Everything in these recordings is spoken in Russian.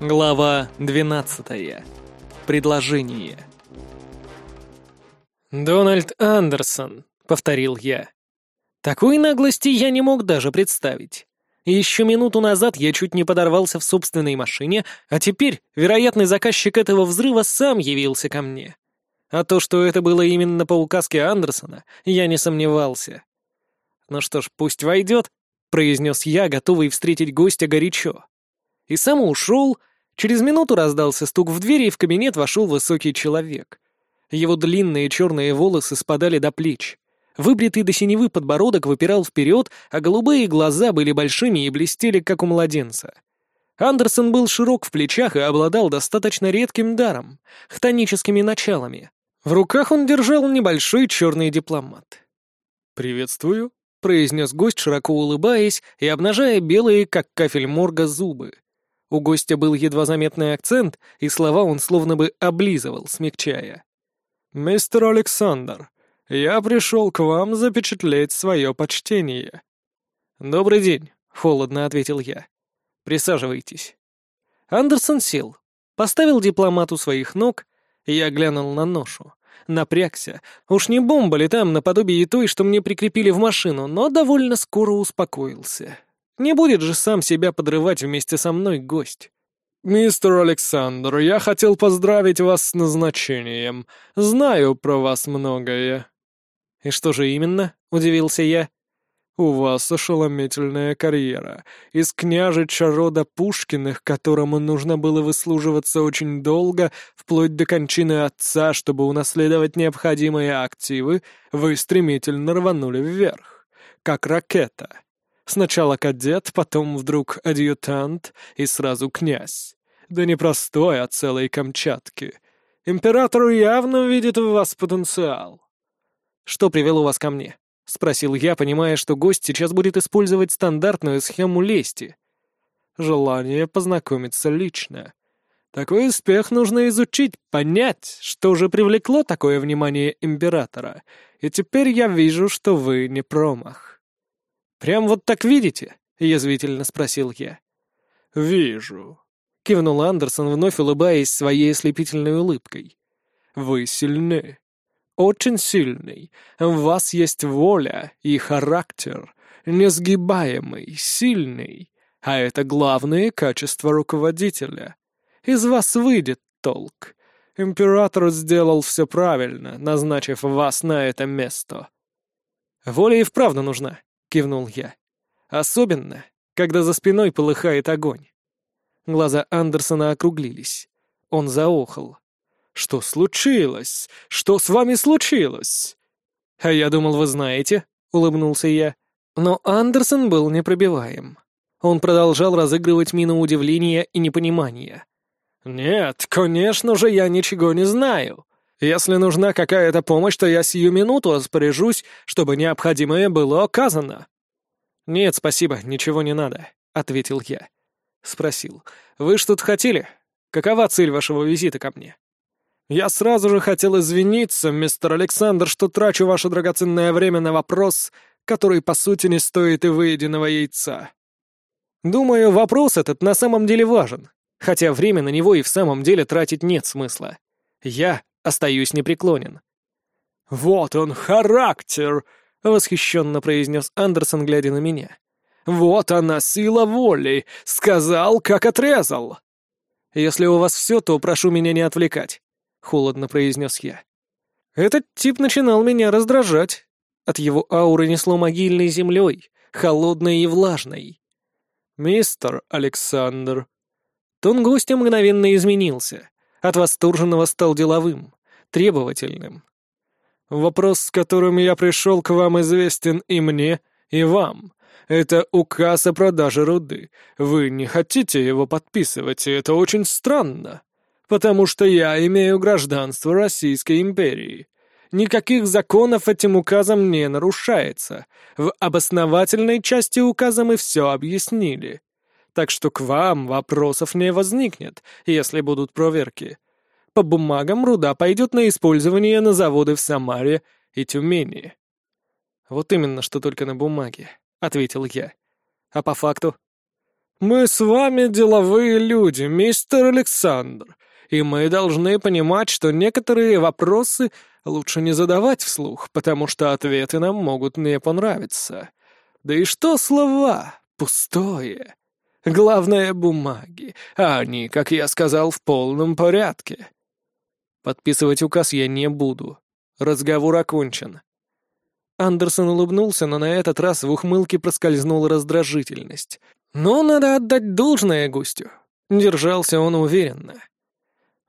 Глава 12. Предложение. «Дональд Андерсон», — повторил я. Такой наглости я не мог даже представить. Еще минуту назад я чуть не подорвался в собственной машине, а теперь вероятный заказчик этого взрыва сам явился ко мне. А то, что это было именно по указке Андерсона, я не сомневался. «Ну что ж, пусть войдет», — произнес я, готовый встретить гостя горячо. И сам ушел. Через минуту раздался стук в двери, и в кабинет вошел высокий человек. Его длинные черные волосы спадали до плеч. Выбритый до синевы подбородок выпирал вперед, а голубые глаза были большими и блестели, как у младенца. Андерсон был широк в плечах и обладал достаточно редким даром — хтоническими началами. В руках он держал небольшой черный дипломат. «Приветствую», — произнес гость, широко улыбаясь и обнажая белые, как кафель морга, зубы. У гостя был едва заметный акцент, и слова он словно бы облизывал, смягчая. «Мистер Александр, я пришел к вам запечатлеть свое почтение». «Добрый день», — холодно ответил я. «Присаживайтесь». Андерсон сел, поставил дипломат у своих ног, я глянул на ношу. Напрягся. Уж не бомба ли там, наподобие той, что мне прикрепили в машину, но довольно скоро успокоился. Не будет же сам себя подрывать вместе со мной гость. «Мистер Александр, я хотел поздравить вас с назначением. Знаю про вас многое». «И что же именно?» — удивился я. «У вас ошеломительная карьера. Из княжича рода Пушкиных, которому нужно было выслуживаться очень долго, вплоть до кончины отца, чтобы унаследовать необходимые активы, вы стремительно рванули вверх, как ракета. Сначала кадет, потом вдруг адъютант и сразу князь. Да не простой, а целой Камчатки. Император явно видит в вас потенциал. «Что привело вас ко мне?» — спросил я, понимая, что гость сейчас будет использовать стандартную схему лести. «Желание познакомиться лично. Такой успех нужно изучить, понять, что же привлекло такое внимание императора, и теперь я вижу, что вы не промах». «Прям вот так видите?» — язвительно спросил я. «Вижу», — кивнул Андерсон, вновь улыбаясь своей ослепительной улыбкой. «Вы сильны. Очень сильный. В вас есть воля и характер, несгибаемый, сильный. А это главные качества руководителя. Из вас выйдет толк. Император сделал все правильно, назначив вас на это место». «Воля и вправду нужна», кивнул я. «Особенно, когда за спиной полыхает огонь». Глаза Андерсона округлились. Он заохал. «Что случилось? Что с вами случилось?» «А я думал, вы знаете», — улыбнулся я. Но Андерсон был непробиваем. Он продолжал разыгрывать мину удивления и непонимания. «Нет, конечно же, я ничего не знаю. Если нужна какая-то помощь, то я сию минуту распоряжусь, чтобы необходимое было оказано». «Нет, спасибо, ничего не надо», — ответил я. Спросил. «Вы что-то хотели? Какова цель вашего визита ко мне?» «Я сразу же хотел извиниться, мистер Александр, что трачу ваше драгоценное время на вопрос, который, по сути, не стоит и выеденного яйца». «Думаю, вопрос этот на самом деле важен, хотя время на него и в самом деле тратить нет смысла. Я остаюсь непреклонен». «Вот он, характер!» — восхищенно произнес Андерсон, глядя на меня. «Вот она, сила воли! Сказал, как отрезал!» «Если у вас все, то прошу меня не отвлекать», — холодно произнес я. Этот тип начинал меня раздражать. От его ауры несло могильной землей, холодной и влажной. «Мистер Александр». Тон гостя мгновенно изменился. От восторженного стал деловым, требовательным. «Вопрос, с которым я пришел к вам, известен и мне, и вам. Это указ о продаже руды. Вы не хотите его подписывать, и это очень странно. Потому что я имею гражданство Российской империи. Никаких законов этим указом не нарушается. В обосновательной части указа мы все объяснили так что к вам вопросов не возникнет, если будут проверки. По бумагам руда пойдет на использование на заводы в Самаре и Тюмени». «Вот именно, что только на бумаге», — ответил я. «А по факту?» «Мы с вами деловые люди, мистер Александр, и мы должны понимать, что некоторые вопросы лучше не задавать вслух, потому что ответы нам могут не понравиться. Да и что слова? Пустое. Главное — бумаги, а они, как я сказал, в полном порядке». Подписывать указ я не буду. Разговор окончен. Андерсон улыбнулся, но на этот раз в ухмылке проскользнула раздражительность. Но надо отдать должное гостю. Держался он уверенно.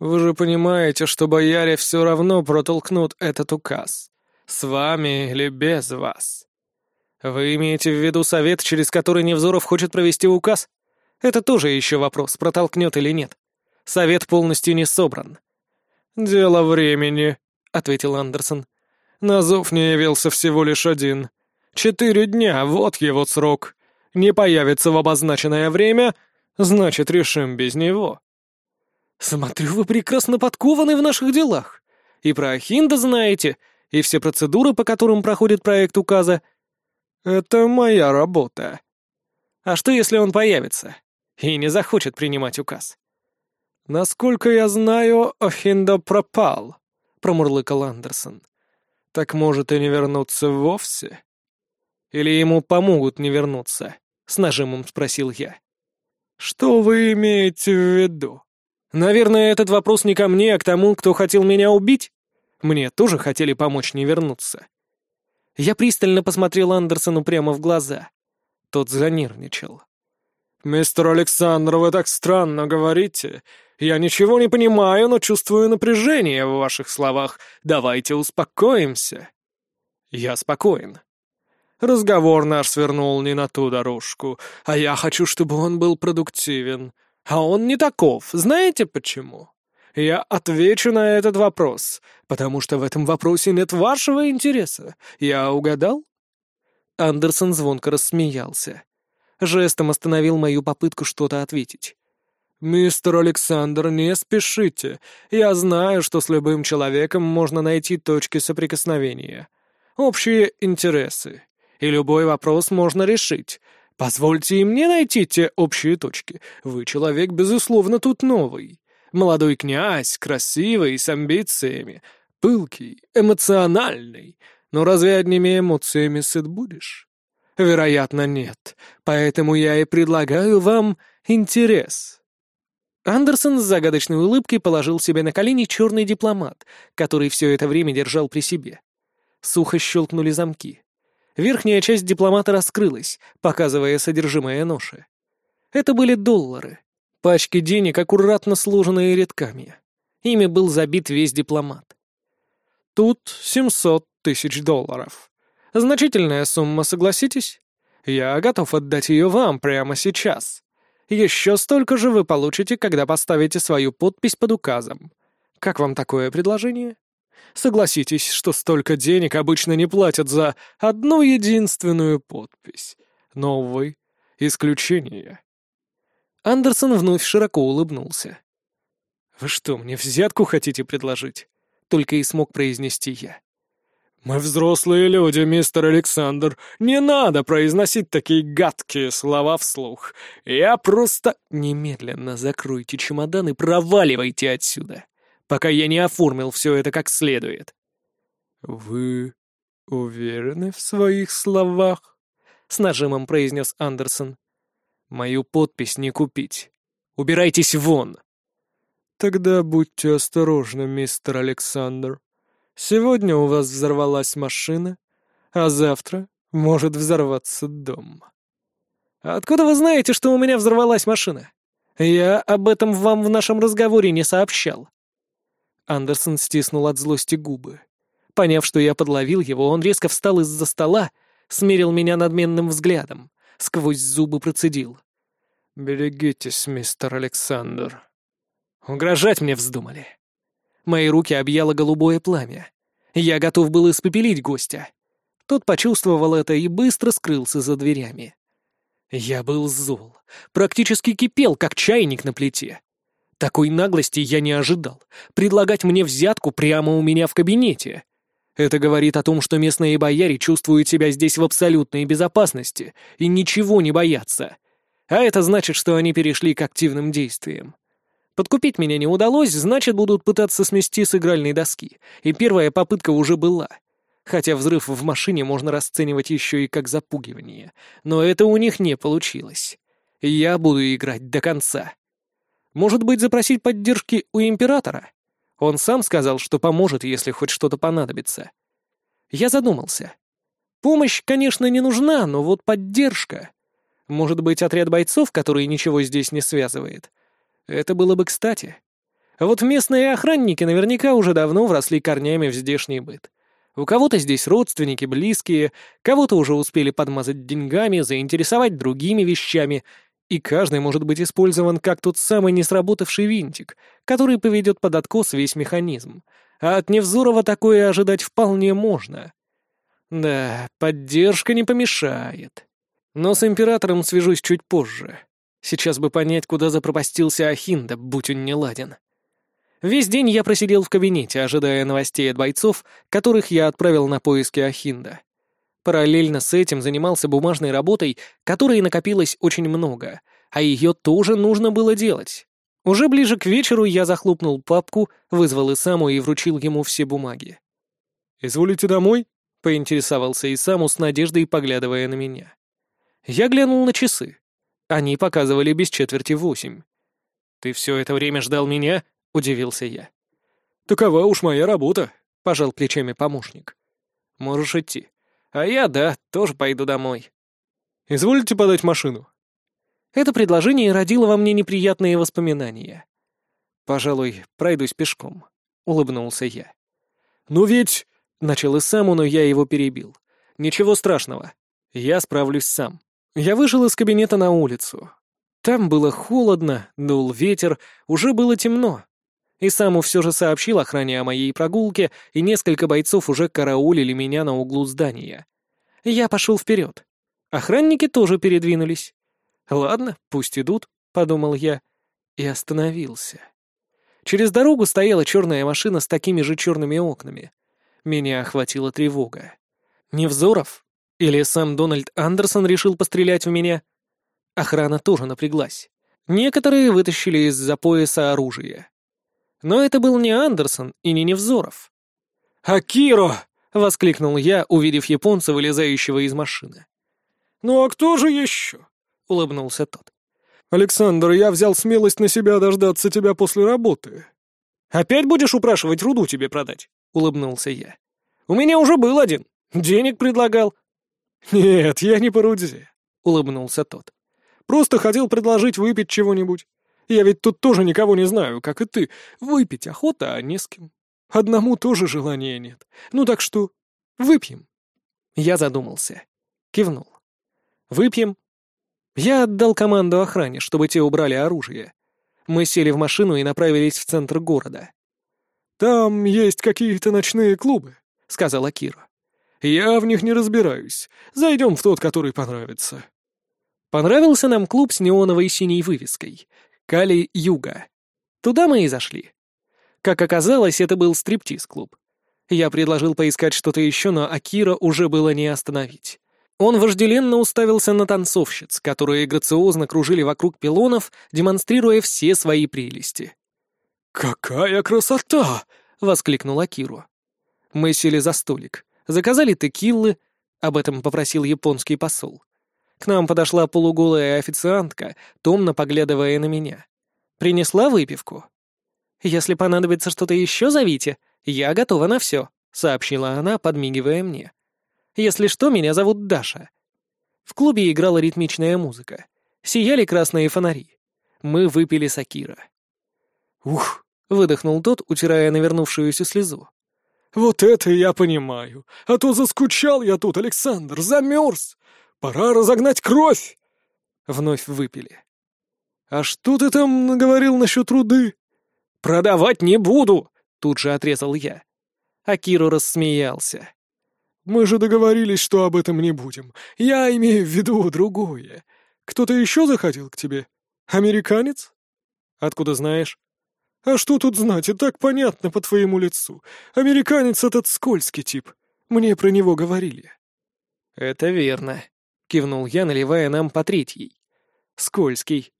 «Вы же понимаете, что бояре все равно протолкнут этот указ. С вами или без вас. Вы имеете в виду совет, через который Невзоров хочет провести указ? Это тоже еще вопрос, протолкнет или нет. Совет полностью не собран. «Дело времени», — ответил Андерсон. «На зов не явился всего лишь один. Четыре дня, вот его срок. Не появится в обозначенное время, значит, решим без него». «Смотрю, вы прекрасно подкованы в наших делах. И про Ахинда знаете, и все процедуры, по которым проходит проект указа». «Это моя работа». «А что, если он появится и не захочет принимать указ?» «Насколько я знаю, Охинда пропал», — промурлыкал Андерсон. «Так может и не вернуться вовсе?» «Или ему помогут не вернуться?» — с нажимом спросил я. «Что вы имеете в виду?» «Наверное, этот вопрос не ко мне, а к тому, кто хотел меня убить. Мне тоже хотели помочь не вернуться». Я пристально посмотрел Андерсону прямо в глаза. Тот занервничал. «Мистер Александр, вы так странно говорите. Я ничего не понимаю, но чувствую напряжение в ваших словах. Давайте успокоимся». «Я спокоен». Разговор наш свернул не на ту дорожку, а я хочу, чтобы он был продуктивен. А он не таков. Знаете почему? Я отвечу на этот вопрос, потому что в этом вопросе нет вашего интереса. Я угадал?» Андерсон звонко рассмеялся. Жестом остановил мою попытку что-то ответить. «Мистер Александр, не спешите. Я знаю, что с любым человеком можно найти точки соприкосновения. Общие интересы. И любой вопрос можно решить. Позвольте и мне найти те общие точки. Вы человек, безусловно, тут новый. Молодой князь, красивый, с амбициями, пылкий, эмоциональный. Но разве одними эмоциями сыт будешь? Вероятно, нет. Поэтому я и предлагаю вам интерес. Андерсон с загадочной улыбкой положил себе на колени черный дипломат, который все это время держал при себе. Сухо щелкнули замки. Верхняя часть дипломата раскрылась, показывая содержимое ноши. Это были доллары. Пачки денег, аккуратно сложенные рядками. Ими был забит весь дипломат. «Тут семьсот тысяч долларов. Значительная сумма, согласитесь? Я готов отдать ее вам прямо сейчас. Еще столько же вы получите, когда поставите свою подпись под указом. Как вам такое предложение? Согласитесь, что столько денег обычно не платят за одну единственную подпись. Но, увы, исключение. Андерсон вновь широко улыбнулся. «Вы что, мне взятку хотите предложить?» Только и смог произнести я. «Мы взрослые люди, мистер Александр. Не надо произносить такие гадкие слова вслух. Я просто...» «Немедленно закройте чемодан и проваливайте отсюда, пока я не оформил все это как следует». «Вы уверены в своих словах?» — с нажимом произнес Андерсон. «Мою подпись не купить. Убирайтесь вон!» «Тогда будьте осторожны, мистер Александр», Сегодня у вас взорвалась машина, а завтра может взорваться дом. Откуда вы знаете, что у меня взорвалась машина? Я об этом вам в нашем разговоре не сообщал. Андерсон стиснул от злости губы. Поняв, что я подловил его, он резко встал из-за стола, смерил меня надменным взглядом, сквозь зубы процедил. «Берегитесь, мистер Александр». Угрожать мне вздумали. Мои руки объяло голубое пламя. Я готов был испепелить гостя. Тот почувствовал это и быстро скрылся за дверями. Я был зол, практически кипел, как чайник на плите. Такой наглости я не ожидал. Предлагать мне взятку прямо у меня в кабинете. Это говорит о том, что местные бояре чувствуют себя здесь в абсолютной безопасности и ничего не боятся. А это значит, что они перешли к активным действиям. Подкупить меня не удалось, значит, будут пытаться смести с игральной доски. И первая попытка уже была. Хотя взрыв в машине можно расценивать еще и как запугивание. Но это у них не получилось. Я буду играть до конца. Может быть, запросить поддержки у императора? Он сам сказал, что поможет, если хоть что-то понадобится. Я задумался. Помощь, конечно, не нужна, но вот поддержка. Может быть, отряд бойцов, который ничего здесь не связывает. Это было бы кстати. вот местные охранники наверняка уже давно вросли корнями в здешний быт. У кого-то здесь родственники, близкие, кого-то уже успели подмазать деньгами, заинтересовать другими вещами, и каждый может быть использован как тот самый несработавший винтик, который поведет под откос весь механизм. А от Невзорова такое ожидать вполне можно. Да, поддержка не помешает. Но с Императором свяжусь чуть позже. Сейчас бы понять, куда запропастился Ахинда, будь он не ладен. Весь день я просидел в кабинете, ожидая новостей от бойцов, которых я отправил на поиски Ахинда. Параллельно с этим занимался бумажной работой, которой накопилось очень много, а ее тоже нужно было делать. Уже ближе к вечеру я захлопнул папку, вызвал Исаму и вручил ему все бумаги. «Изволите домой?» — поинтересовался Исаму с надеждой, поглядывая на меня. Я глянул на часы. Они показывали без четверти восемь. «Ты все это время ждал меня?» — удивился я. «Такова уж моя работа», — пожал плечами помощник. «Можешь идти. А я, да, тоже пойду домой». «Изволите подать машину?» Это предложение родило во мне неприятные воспоминания. «Пожалуй, пройдусь пешком», — улыбнулся я. «Ну ведь...» — начал и сам, но я его перебил. «Ничего страшного. Я справлюсь сам». Я вышел из кабинета на улицу. Там было холодно, дул ветер, уже было темно. И Саму все же сообщил охране о моей прогулке, и несколько бойцов уже караулили меня на углу здания. Я пошел вперед. Охранники тоже передвинулись. «Ладно, пусть идут», — подумал я, и остановился. Через дорогу стояла черная машина с такими же черными окнами. Меня охватила тревога. Невзоров? Или сам Дональд Андерсон решил пострелять в меня? Охрана тоже напряглась. Некоторые вытащили из-за пояса оружие. Но это был не Андерсон и не Невзоров. «Акиро!» — воскликнул я, увидев японца, вылезающего из машины. «Ну а кто же еще?» — улыбнулся тот. «Александр, я взял смелость на себя дождаться тебя после работы». «Опять будешь упрашивать руду тебе продать?» — улыбнулся я. «У меня уже был один. Денег предлагал». «Нет, я не руде», — улыбнулся тот. «Просто хотел предложить выпить чего-нибудь. Я ведь тут тоже никого не знаю, как и ты. Выпить охота, а не с кем. Одному тоже желания нет. Ну так что, выпьем». Я задумался. Кивнул. «Выпьем». Я отдал команду охране, чтобы те убрали оружие. Мы сели в машину и направились в центр города. «Там есть какие-то ночные клубы», — сказала Кира. «Я в них не разбираюсь. Зайдем в тот, который понравится». Понравился нам клуб с неоновой синей вывеской. Кали Юга. Туда мы и зашли. Как оказалось, это был стриптиз-клуб. Я предложил поискать что-то еще, но Акира уже было не остановить. Он вожделенно уставился на танцовщиц, которые грациозно кружили вокруг пилонов, демонстрируя все свои прелести. «Какая красота!» — воскликнул Акиру. Мы сели за столик, заказали текиллы, об этом попросил японский посол. К нам подошла полуголая официантка, томно поглядывая на меня. Принесла выпивку. «Если понадобится что-то еще, зовите. Я готова на все», — сообщила она, подмигивая мне. «Если что, меня зовут Даша». В клубе играла ритмичная музыка. Сияли красные фонари. Мы выпили сакира. «Ух!» — выдохнул тот, утирая навернувшуюся слезу. «Вот это я понимаю. А то заскучал я тут, Александр, замерз. Пора разогнать кровь!» Вновь выпили. «А что ты там наговорил насчет руды?» «Продавать не буду!» — тут же отрезал я. Акиру рассмеялся. «Мы же договорились, что об этом не будем. Я имею в виду другое. Кто-то еще заходил к тебе? Американец?» «Откуда знаешь?» «А что тут знать? И так понятно по твоему лицу. Американец этот скользкий тип. Мне про него говорили». «Это верно», — кивнул я, наливая нам по третьей. Скользкий.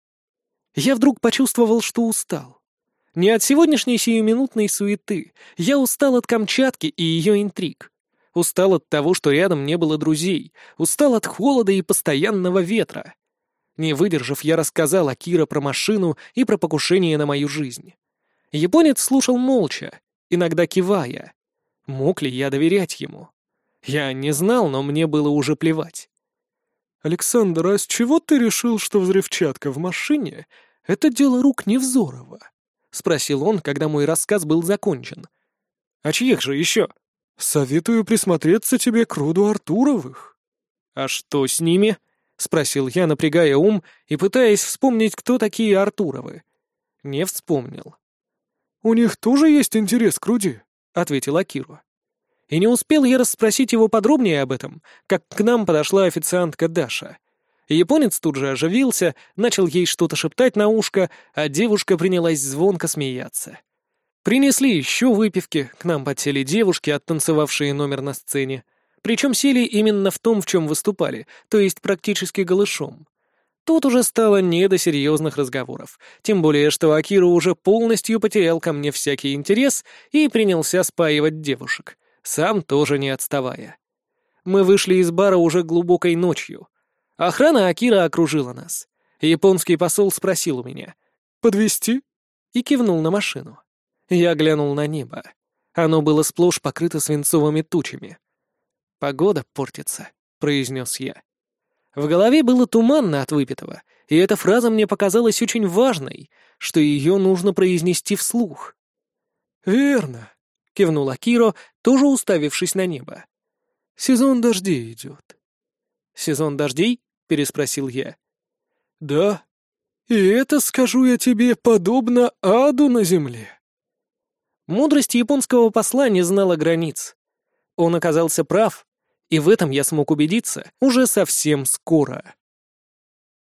Я вдруг почувствовал, что устал. Не от сегодняшней сиюминутной суеты. Я устал от Камчатки и ее интриг. Устал от того, что рядом не было друзей. Устал от холода и постоянного ветра. Не выдержав, я рассказал Акира про машину и про покушение на мою жизнь. Японец слушал молча, иногда кивая. Мог ли я доверять ему? Я не знал, но мне было уже плевать. «Александр, а с чего ты решил, что взрывчатка в машине — это дело рук Невзорова?» — спросил он, когда мой рассказ был закончен. «А чьих же еще?» «Советую присмотреться тебе к роду Артуровых». «А что с ними?» — спросил я, напрягая ум и пытаясь вспомнить, кто такие Артуровы. Не вспомнил. «У них тоже есть интерес к Руди», — ответил Акиру. И не успел я расспросить его подробнее об этом, как к нам подошла официантка Даша. Японец тут же оживился, начал ей что-то шептать на ушко, а девушка принялась звонко смеяться. Принесли еще выпивки, к нам подсели девушки, оттанцевавшие номер на сцене. Причем сели именно в том, в чем выступали, то есть практически голышом. Тут уже стало не до серьезных разговоров, тем более, что Акира уже полностью потерял ко мне всякий интерес и принялся спаивать девушек, сам тоже не отставая. Мы вышли из бара уже глубокой ночью. Охрана Акира окружила нас. Японский посол спросил у меня «Подвести?» и кивнул на машину. Я глянул на небо. Оно было сплошь покрыто свинцовыми тучами. «Погода портится», — произнес я. В голове было туманно от выпитого, и эта фраза мне показалась очень важной, что ее нужно произнести вслух. «Верно», — кивнул Акиро, тоже уставившись на небо. «Сезон дождей идет». «Сезон дождей?» — переспросил я. «Да. И это, скажу я тебе, подобно аду на земле». Мудрость японского посла не знала границ. Он оказался прав, и в этом я смог убедиться уже совсем скоро.